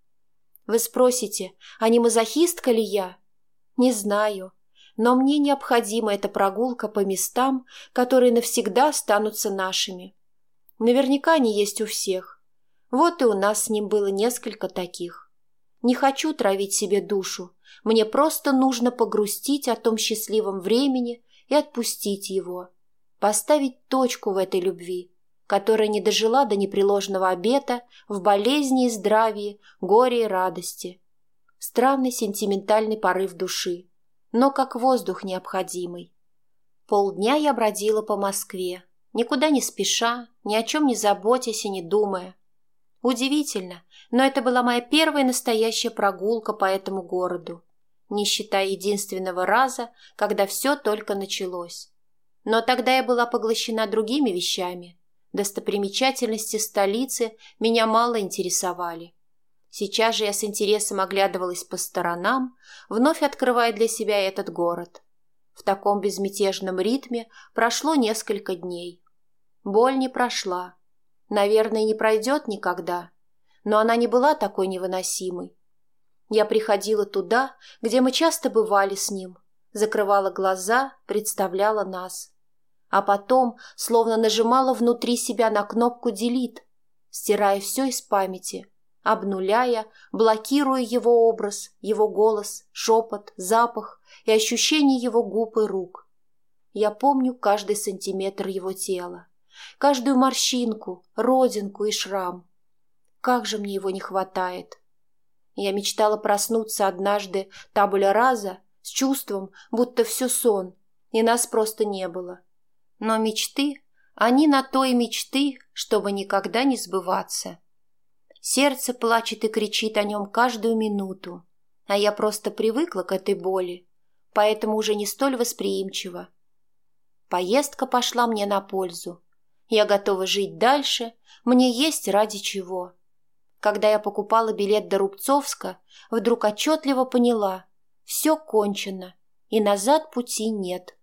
Вы спросите, а не мазохистка ли я? Не знаю, но мне необходима эта прогулка по местам, которые навсегда останутся нашими. Наверняка они есть у всех. Вот и у нас с ним было несколько таких. Не хочу травить себе душу, мне просто нужно погрустить о том счастливом времени и отпустить его, поставить точку в этой любви которая не дожила до непреложного обета в болезни и здравии, горе и радости. Странный сентиментальный порыв души, но как воздух необходимый. Полдня я бродила по Москве, никуда не спеша, ни о чем не заботясь и не думая. Удивительно, но это была моя первая настоящая прогулка по этому городу, не считая единственного раза, когда все только началось. Но тогда я была поглощена другими вещами – Достопримечательности столицы меня мало интересовали. Сейчас же я с интересом оглядывалась по сторонам, вновь открывая для себя этот город. В таком безмятежном ритме прошло несколько дней. Боль не прошла. Наверное, не пройдет никогда. Но она не была такой невыносимой. Я приходила туда, где мы часто бывали с ним, закрывала глаза, представляла нас а потом словно нажимала внутри себя на кнопку «Делит», стирая все из памяти, обнуляя, блокируя его образ, его голос, шепот, запах и ощущение его губ и рук. Я помню каждый сантиметр его тела, каждую морщинку, родинку и шрам. Как же мне его не хватает. Я мечтала проснуться однажды табуля раза с чувством, будто все сон, и нас просто не было. — но мечты, они на то и мечты, чтобы никогда не сбываться. Сердце плачет и кричит о нем каждую минуту, а я просто привыкла к этой боли, поэтому уже не столь восприимчива. Поездка пошла мне на пользу. Я готова жить дальше, мне есть ради чего. Когда я покупала билет до Рубцовска, вдруг отчетливо поняла – все кончено, и назад пути нет.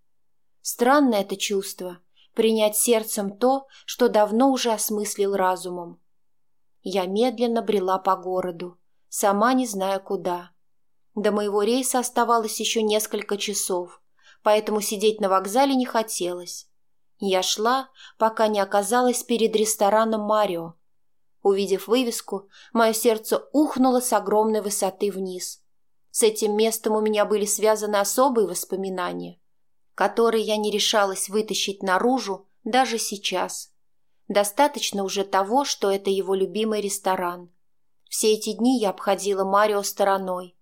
Странное это чувство – принять сердцем то, что давно уже осмыслил разумом. Я медленно брела по городу, сама не зная куда. До моего рейса оставалось еще несколько часов, поэтому сидеть на вокзале не хотелось. Я шла, пока не оказалась перед рестораном «Марио». Увидев вывеску, мое сердце ухнуло с огромной высоты вниз. С этим местом у меня были связаны особые воспоминания – который я не решалась вытащить наружу даже сейчас. Достаточно уже того, что это его любимый ресторан. Все эти дни я обходила Марио стороной.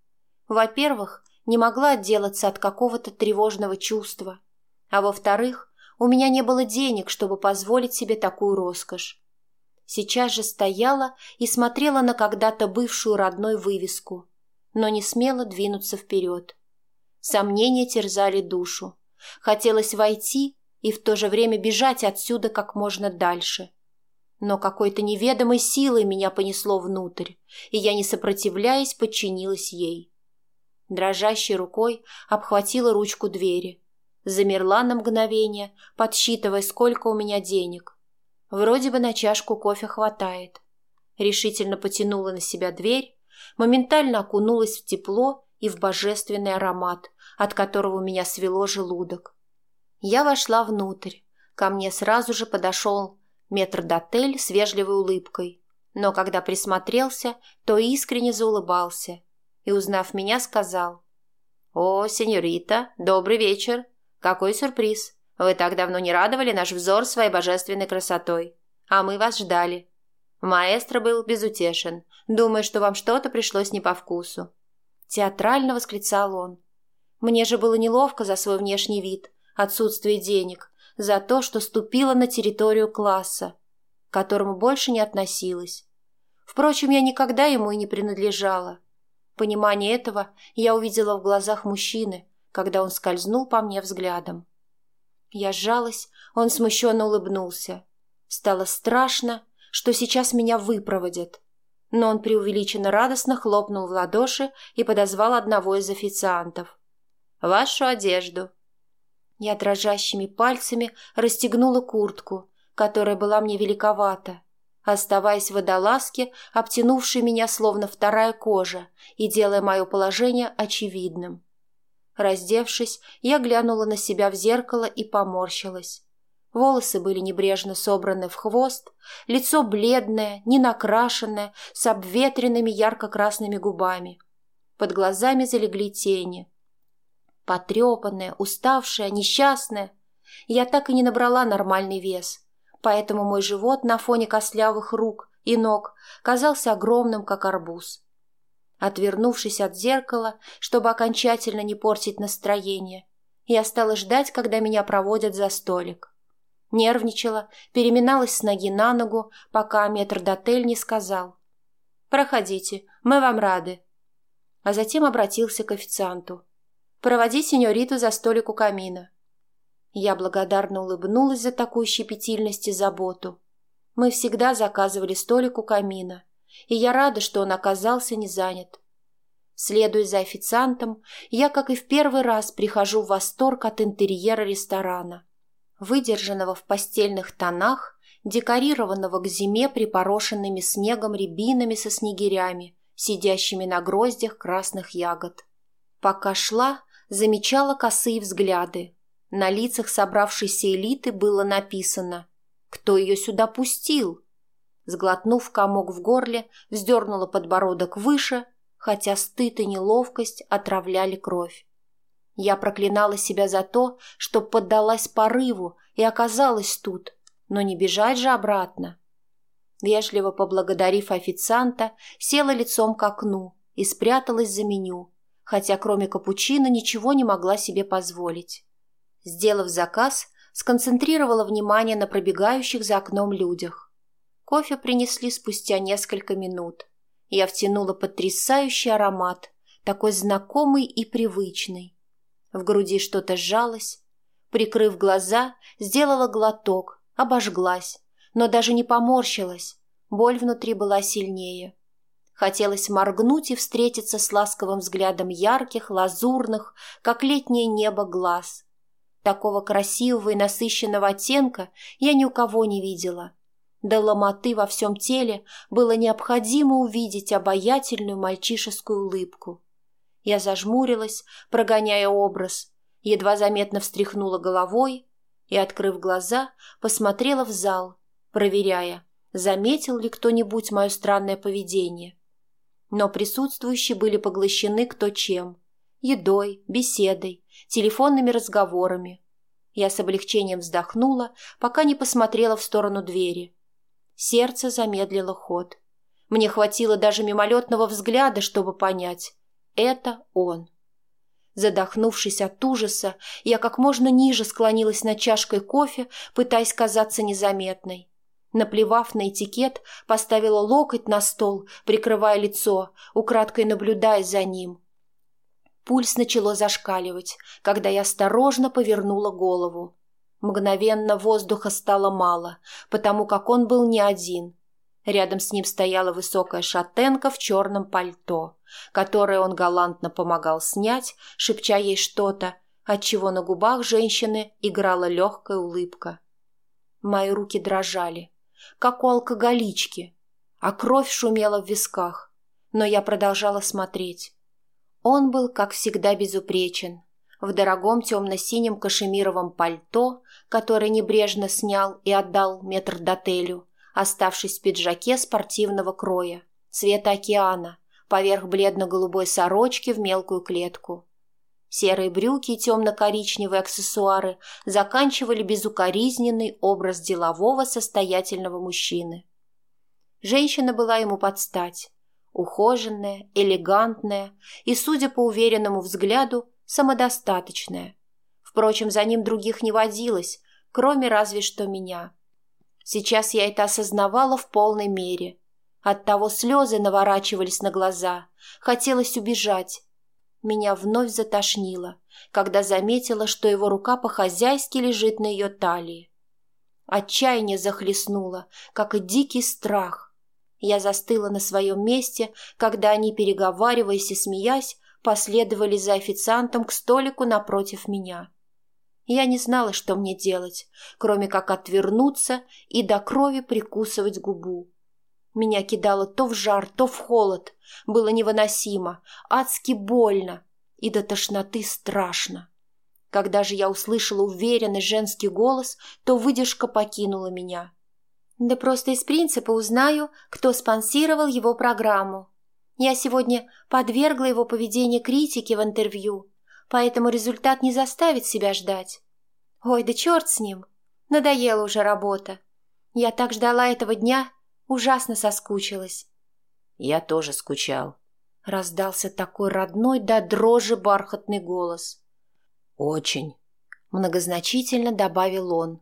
Во-первых, не могла отделаться от какого-то тревожного чувства. А во-вторых, у меня не было денег, чтобы позволить себе такую роскошь. Сейчас же стояла и смотрела на когда-то бывшую родной вывеску, но не смела двинуться вперед. Сомнения терзали душу. Хотелось войти и в то же время бежать отсюда как можно дальше. Но какой-то неведомой силой меня понесло внутрь, и я, не сопротивляясь, подчинилась ей. Дрожащей рукой обхватила ручку двери. Замерла на мгновение, подсчитывая, сколько у меня денег. Вроде бы на чашку кофе хватает. Решительно потянула на себя дверь, моментально окунулась в тепло и в божественный аромат, от которого у меня свело желудок. Я вошла внутрь. Ко мне сразу же подошел метрдотель с вежливой улыбкой, но когда присмотрелся, то искренне заулыбался и, узнав меня, сказал «О, сеньорита, добрый вечер! Какой сюрприз! Вы так давно не радовали наш взор своей божественной красотой, а мы вас ждали. Маэстро был безутешен, думая, что вам что-то пришлось не по вкусу. Театрально восклицал он. Мне же было неловко за свой внешний вид, отсутствие денег, за то, что ступила на территорию класса, к которому больше не относилась. Впрочем, я никогда ему и не принадлежала. Понимание этого я увидела в глазах мужчины, когда он скользнул по мне взглядом. Я сжалась, он смущенно улыбнулся. Стало страшно, что сейчас меня выпроводят. Но он преувеличенно радостно хлопнул в ладоши и подозвал одного из официантов. «Вашу одежду». Я дрожащими пальцами расстегнула куртку, которая была мне великовата, оставаясь в водолазке, обтянувшей меня словно вторая кожа и делая мое положение очевидным. Раздевшись, я глянула на себя в зеркало и поморщилась. Волосы были небрежно собраны в хвост, лицо бледное, не накрашенное, с обветренными ярко-красными губами. Под глазами залегли тени. Потрепанная, уставшая, несчастная. Я так и не набрала нормальный вес, поэтому мой живот на фоне костлявых рук и ног казался огромным, как арбуз. Отвернувшись от зеркала, чтобы окончательно не портить настроение, я стала ждать, когда меня проводят за столик. Нервничала, переминалась с ноги на ногу, пока метрдотель не сказал. «Проходите, мы вам рады». А затем обратился к официанту. «Проводи сеньориту за столик у камина». Я благодарно улыбнулась за такую щепетильность и заботу. Мы всегда заказывали столик у камина, и я рада, что он оказался не занят. Следуя за официантом, я, как и в первый раз, прихожу в восторг от интерьера ресторана, выдержанного в постельных тонах, декорированного к зиме припорошенными снегом рябинами со снегирями, сидящими на гроздях красных ягод. Пока шла, замечала косые взгляды. На лицах собравшейся элиты было написано «Кто ее сюда пустил?» Сглотнув комок в горле, вздернула подбородок выше, хотя стыд и неловкость отравляли кровь. Я проклинала себя за то, что поддалась порыву и оказалась тут, но не бежать же обратно. Вежливо поблагодарив официанта, села лицом к окну и спряталась за меню, хотя кроме капучино ничего не могла себе позволить. Сделав заказ, сконцентрировала внимание на пробегающих за окном людях. Кофе принесли спустя несколько минут. Я втянула потрясающий аромат, такой знакомый и привычный. В груди что-то сжалось. Прикрыв глаза, сделала глоток, обожглась, но даже не поморщилась. Боль внутри была сильнее. Хотелось моргнуть и встретиться с ласковым взглядом ярких, лазурных, как летнее небо, глаз. Такого красивого и насыщенного оттенка я ни у кого не видела. До ломоты во всем теле было необходимо увидеть обаятельную мальчишескую улыбку. Я зажмурилась, прогоняя образ, едва заметно встряхнула головой и, открыв глаза, посмотрела в зал, проверяя, заметил ли кто-нибудь мое странное поведение. Но присутствующие были поглощены кто чем – едой, беседой, телефонными разговорами. Я с облегчением вздохнула, пока не посмотрела в сторону двери. Сердце замедлило ход. Мне хватило даже мимолетного взгляда, чтобы понять – это он. Задохнувшись от ужаса, я как можно ниже склонилась над чашкой кофе, пытаясь казаться незаметной. Наплевав на этикет, поставила локоть на стол, прикрывая лицо, украдкой наблюдая за ним. Пульс начало зашкаливать, когда я осторожно повернула голову. Мгновенно воздуха стало мало, потому как он был не один. Рядом с ним стояла высокая шатенка в черном пальто, которое он галантно помогал снять, шепча ей что-то, отчего на губах женщины играла легкая улыбка. Мои руки дрожали, как у алкоголички, а кровь шумела в висках, но я продолжала смотреть. Он был, как всегда, безупречен, в дорогом темно-синем кашемировом пальто, которое небрежно снял и отдал метрдотелю, оставшись в пиджаке спортивного кроя, цвета океана, поверх бледно-голубой сорочки в мелкую клетку. Серые брюки и темно-коричневые аксессуары заканчивали безукоризненный образ делового состоятельного мужчины. Женщина была ему под стать, ухоженная, элегантная и, судя по уверенному взгляду, самодостаточная. Впрочем, за ним других не водилось, кроме разве что меня. Сейчас я это осознавала в полной мере. Оттого слезы наворачивались на глаза, хотелось убежать. Меня вновь затошнило, когда заметила, что его рука по-хозяйски лежит на ее талии. Отчаяние захлестнуло, как и дикий страх. Я застыла на своем месте, когда они, переговариваясь и смеясь, последовали за официантом к столику напротив меня. Я не знала, что мне делать, кроме как отвернуться и до крови прикусывать губу. Меня кидало то в жар, то в холод. Было невыносимо, адски больно и до тошноты страшно. Когда же я услышала уверенный женский голос, то выдержка покинула меня. Да просто из принципа узнаю, кто спонсировал его программу. Я сегодня подвергла его поведению критике в интервью, поэтому результат не заставит себя ждать. Ой, да черт с ним. Надоела уже работа. Я так ждала этого дня, ужасно соскучилась. Я тоже скучал. Раздался такой родной до да дрожи бархатный голос. Очень. Многозначительно добавил он.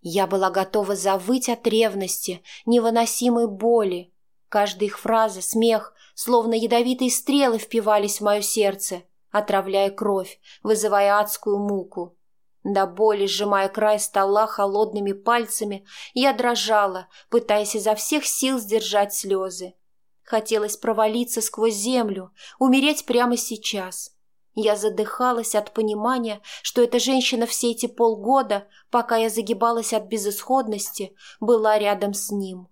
Я была готова завыть от ревности, невыносимой боли, Каждая их фраза, смех, словно ядовитые стрелы впивались в мое сердце, отравляя кровь, вызывая адскую муку. До боли, сжимая край стола холодными пальцами, я дрожала, пытаясь изо всех сил сдержать слезы. Хотелось провалиться сквозь землю, умереть прямо сейчас. Я задыхалась от понимания, что эта женщина все эти полгода, пока я загибалась от безысходности, была рядом с ним.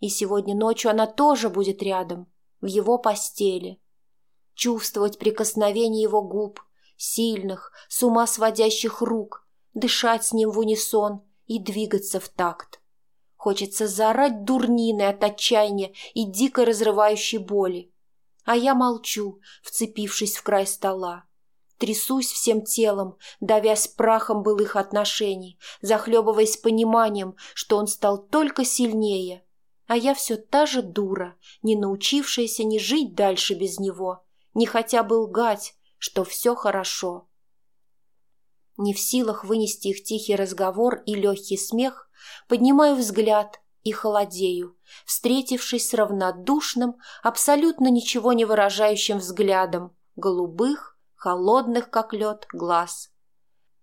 И сегодня ночью она тоже будет рядом, в его постели. Чувствовать прикосновение его губ, сильных, с ума сводящих рук, дышать с ним в унисон и двигаться в такт. Хочется заорать дурнины от отчаяния и дико разрывающей боли. А я молчу, вцепившись в край стола. Трясусь всем телом, давясь прахом былых отношений, захлебываясь пониманием, что он стал только сильнее — а я все та же дура, не научившаяся ни жить дальше без него, ни хотя бы лгать, что все хорошо. Не в силах вынести их тихий разговор и легкий смех, поднимаю взгляд и холодею, встретившись с равнодушным, абсолютно ничего не выражающим взглядом голубых, холодных, как лед, глаз.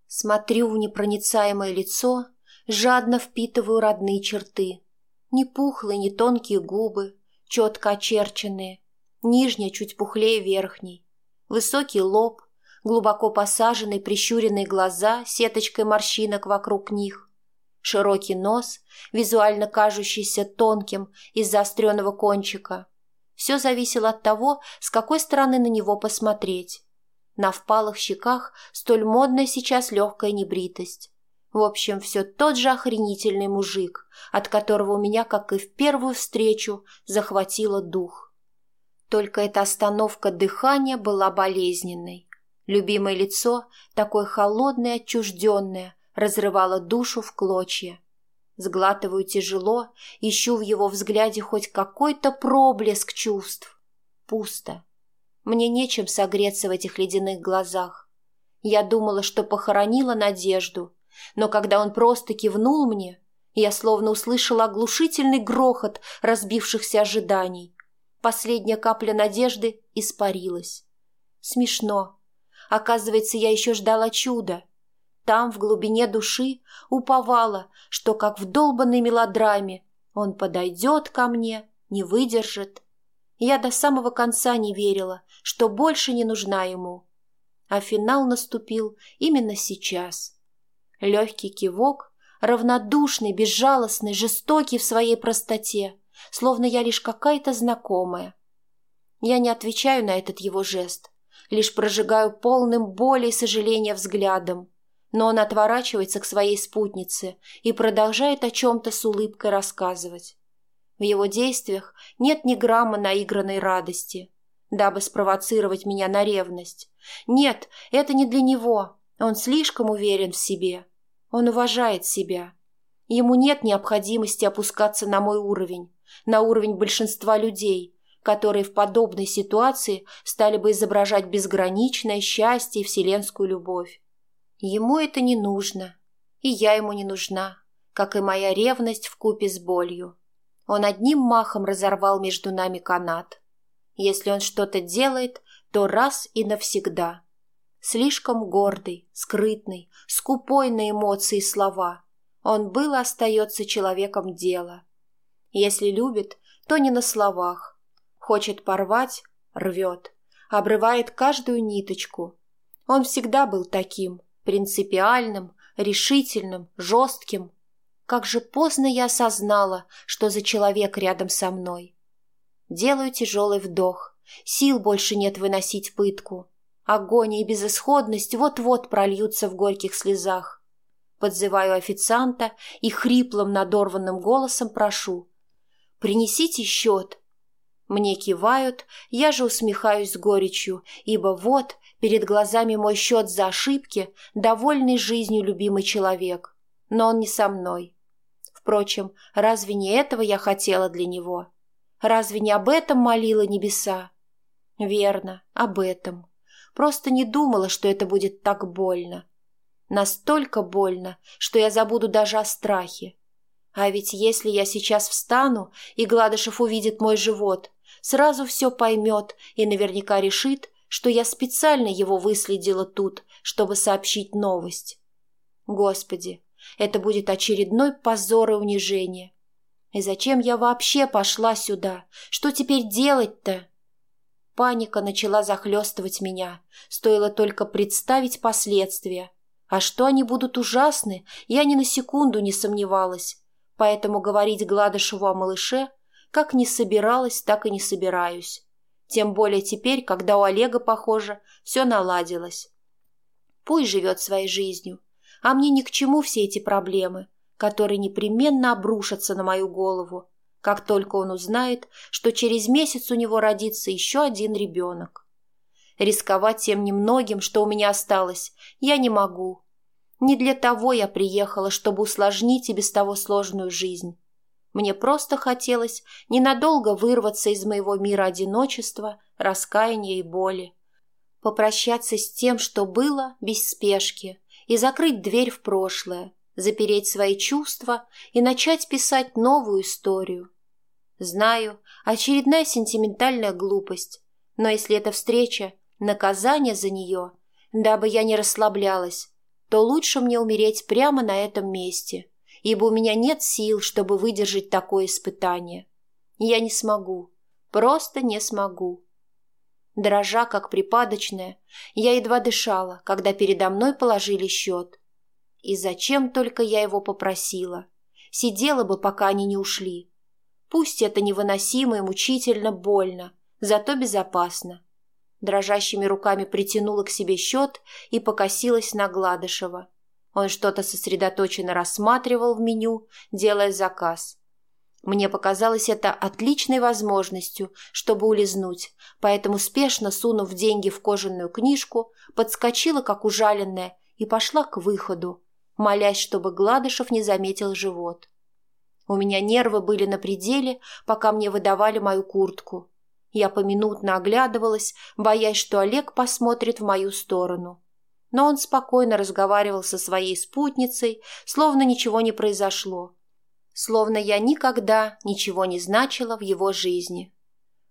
Смотрю в непроницаемое лицо, жадно впитываю родные черты – не пухлые, не тонкие губы, четко очерченные, нижняя чуть пухлее верхней, высокий лоб, глубоко посаженные прищуренные глаза сеточкой морщинок вокруг них, широкий нос, визуально кажущийся тонким из заостренного кончика. Все зависело от того, с какой стороны на него посмотреть. На впалых щеках столь модная сейчас легкая небритость. В общем, все тот же охренительный мужик, от которого у меня, как и в первую встречу, захватило дух. Только эта остановка дыхания была болезненной. Любимое лицо, такое холодное, отчужденное, разрывало душу в клочья. Сглатываю тяжело, ищу в его взгляде хоть какой-то проблеск чувств. Пусто. Мне нечем согреться в этих ледяных глазах. Я думала, что похоронила надежду, но когда он просто кивнул мне, я словно услышала оглушительный грохот разбившихся ожиданий. Последняя капля надежды испарилась. Смешно. Оказывается, я еще ждала чуда. Там, в глубине души, уповала, что, как в долбанной мелодраме, он подойдет ко мне, не выдержит. Я до самого конца не верила, что больше не нужна ему. А финал наступил именно сейчас. Легкий кивок, равнодушный, безжалостный, жестокий в своей простоте, словно я лишь какая-то знакомая. Я не отвечаю на этот его жест, лишь прожигаю полным боли и сожаления взглядом, но он отворачивается к своей спутнице и продолжает о чем-то с улыбкой рассказывать. В его действиях нет ни грамма наигранной радости, дабы спровоцировать меня на ревность. Нет, это не для него. Он слишком уверен в себе. Он уважает себя. Ему нет необходимости опускаться на мой уровень, на уровень большинства людей, которые в подобной ситуации стали бы изображать безграничное счастье и вселенскую любовь. Ему это не нужно, и я ему не нужна, как и моя ревность в купе с болью. Он одним махом разорвал между нами канат. Если он что-то делает, то раз и навсегда. Слишком гордый, скрытный, скупой на эмоции и слова. Он был и остается человеком дела. Если любит, то не на словах. Хочет порвать – рвет. Обрывает каждую ниточку. Он всегда был таким, принципиальным, решительным, жестким, как же поздно я осознала, что за человек рядом со мной. Делаю тяжелый вдох. Сил больше нет выносить пытку. Агония и безысходность вот-вот прольются в горьких слезах. Подзываю официанта и хриплым надорванным голосом прошу. «Принесите счет». Мне кивают, я же усмехаюсь с горечью, ибо вот перед глазами мой счет за ошибки, довольный жизнью любимый человек. Но он не со мной. Впрочем, разве не этого я хотела для него? Разве не об этом молила небеса? Верно, об этом. Просто не думала, что это будет так больно. Настолько больно, что я забуду даже о страхе. А ведь если я сейчас встану, и Гладышев увидит мой живот, сразу все поймет и наверняка решит, что я специально его выследила тут, чтобы сообщить новость. Господи, это будет очередной позор и унижение. И зачем я вообще пошла сюда? Что теперь делать-то? Паника начала захлестывать меня. Стоило только представить последствия. А что они будут ужасны, я ни на секунду не сомневалась. Поэтому говорить Гладышеву о малыше как не собиралась, так и не собираюсь. Тем более теперь, когда у Олега, похоже, все наладилось. Пусть живет своей жизнью, а мне ни к чему все эти проблемы, которые непременно обрушатся на мою голову, как только он узнает, что через месяц у него родится еще один ребенок. Рисковать тем немногим, что у меня осталось, я не могу. Не для того я приехала, чтобы усложнить и без того сложную жизнь. Мне просто хотелось ненадолго вырваться из моего мира одиночества, раскаяния и боли. Попрощаться с тем, что было, без спешки – и закрыть дверь в прошлое, запереть свои чувства и начать писать новую историю. Знаю, очередная сентиментальная глупость, но если эта встреча – наказание за нее, дабы я не расслаблялась, то лучше мне умереть прямо на этом месте, ибо у меня нет сил, чтобы выдержать такое испытание. Я не смогу, просто не смогу. Дрожа, как припадочная, я едва дышала, когда передо мной положили счет. И зачем только я его попросила? Сидела бы, пока они не ушли. Пусть это невыносимо и мучительно больно, зато безопасно. Дрожащими руками притянула к себе счет и покосилась на Гладышева. Он что-то сосредоточенно рассматривал в меню, делая заказ. Мне показалось это отличной возможностью, чтобы улизнуть, поэтому спешно сунув деньги в кожаную книжку, подскочила, как ужаленная, и пошла к выходу, молясь, чтобы Гладышев не заметил живот. У меня нервы были на пределе, пока мне выдавали мою куртку. Я поминутно оглядывалась, боясь, что Олег посмотрит в мою сторону. Но он спокойно разговаривал со своей спутницей, словно ничего не произошло словно я никогда ничего не значила в его жизни.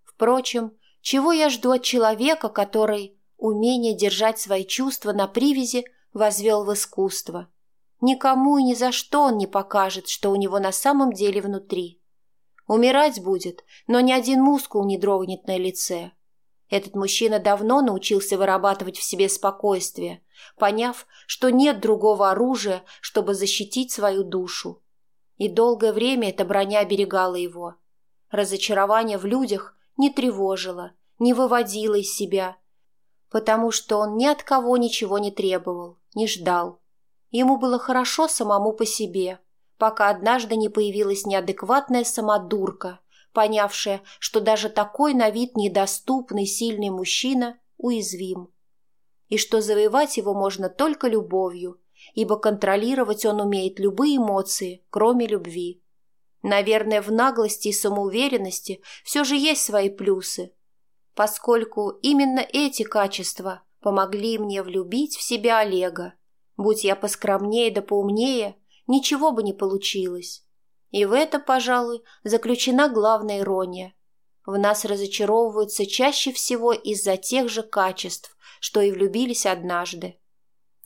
Впрочем, чего я жду от человека, который умение держать свои чувства на привязи возвел в искусство? Никому и ни за что он не покажет, что у него на самом деле внутри. Умирать будет, но ни один мускул не дрогнет на лице. Этот мужчина давно научился вырабатывать в себе спокойствие, поняв, что нет другого оружия, чтобы защитить свою душу. И долгое время эта броня оберегала его. Разочарование в людях не тревожило, не выводило из себя, потому что он ни от кого ничего не требовал, не ждал. Ему было хорошо самому по себе, пока однажды не появилась неадекватная самодурка, понявшая, что даже такой на вид недоступный сильный мужчина уязвим. И что завоевать его можно только любовью, ибо контролировать он умеет любые эмоции, кроме любви. Наверное, в наглости и самоуверенности все же есть свои плюсы, поскольку именно эти качества помогли мне влюбить в себя Олега. Будь я поскромнее да поумнее, ничего бы не получилось. И в это, пожалуй, заключена главная ирония. В нас разочаровываются чаще всего из-за тех же качеств, что и влюбились однажды.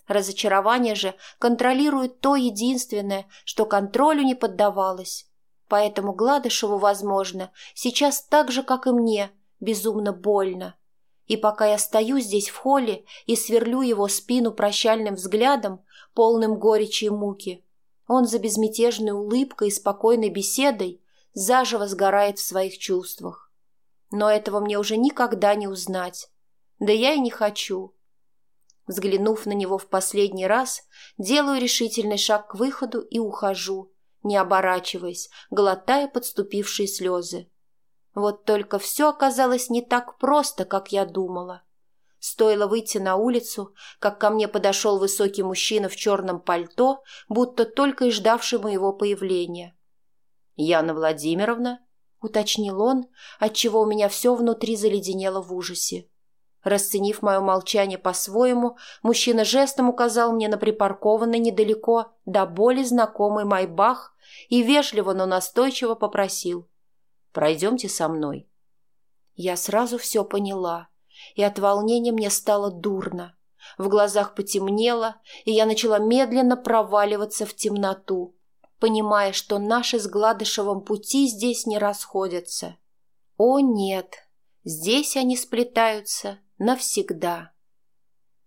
Разочарование же контролирует то единственное, что контролю не поддавалось. Поэтому Гладышеву, возможно, сейчас так же, как и мне, безумно больно. И пока я стою здесь в холле и сверлю его спину прощальным взглядом, полным горечи и муки, он за безмятежной улыбкой и спокойной беседой заживо сгорает в своих чувствах. Но этого мне уже никогда не узнать. Да я и не хочу. Взглянув на него в последний раз, делаю решительный шаг к выходу и ухожу, не оборачиваясь, глотая подступившие слезы. Вот только все оказалось не так просто, как я думала. Стоило выйти на улицу, как ко мне подошел высокий мужчина в черном пальто, будто только и ждавший моего появления. «Яна Владимировна?» — уточнил он, отчего у меня все внутри заледенело в ужасе. Расценив мое молчание по-своему, мужчина жестом указал мне на припаркованный недалеко до боли знакомый майбах и вежливо, но настойчиво попросил. «Пройдемте со мной». Я сразу все поняла и от волнения мне стало дурно. В глазах потемнело, и я начала медленно проваливаться в темноту, понимая, что наши с Гладышевым пути здесь не расходятся. О нет, здесь они сплетаются навсегда.